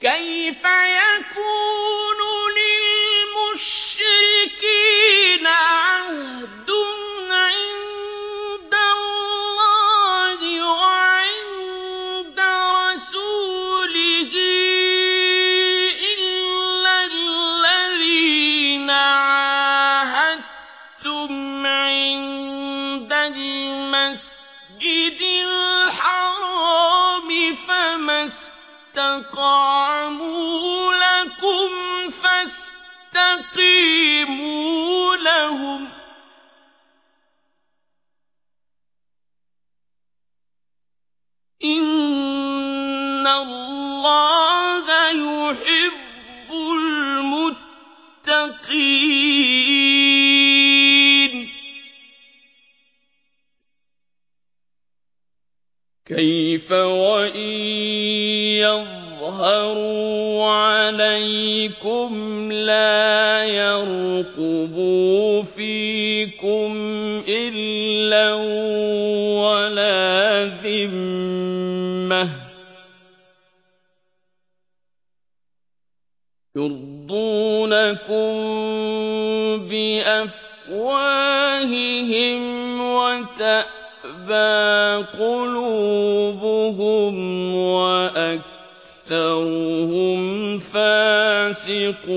كيف يكون استقاموا لكم فاستقيموا لهم. إن الله يحب المتقين. كيف وإن يظهروا عليكم لا يرقبوا فيكم إلا ولا ذمة يرضونكم بأفواههم وتأبى قلوبهم وأكثرهم فاسقون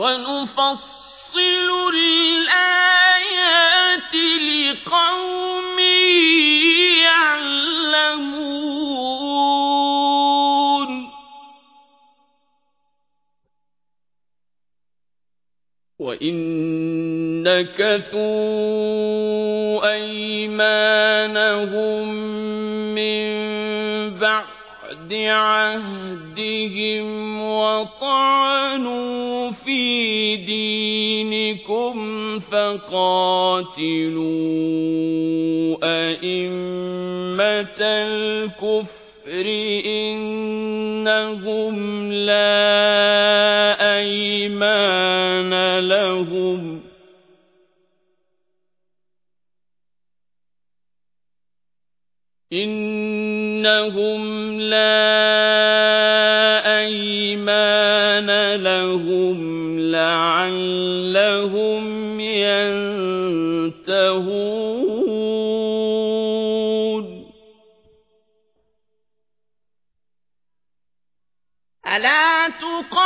ونفصل الآيات لقوم يعلمون. وإن نكثوا أيمانهم من بعد عهدهم وطعنوا في دينكم فقاتلوا أئمة الكفر إنهم لا أيمان لهم. إنهم لا أيمان لهم لعلهم ينتهون ألا تقاتلون